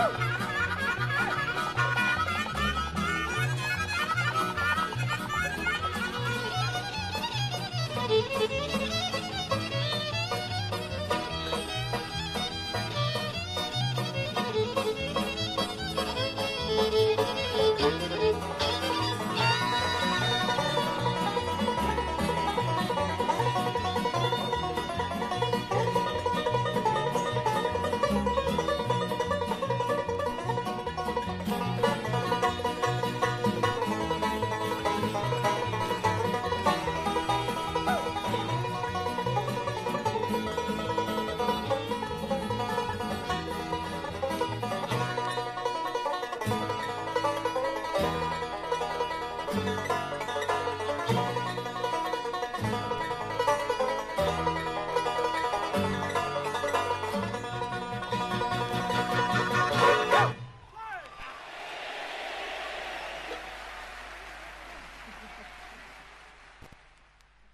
Woo!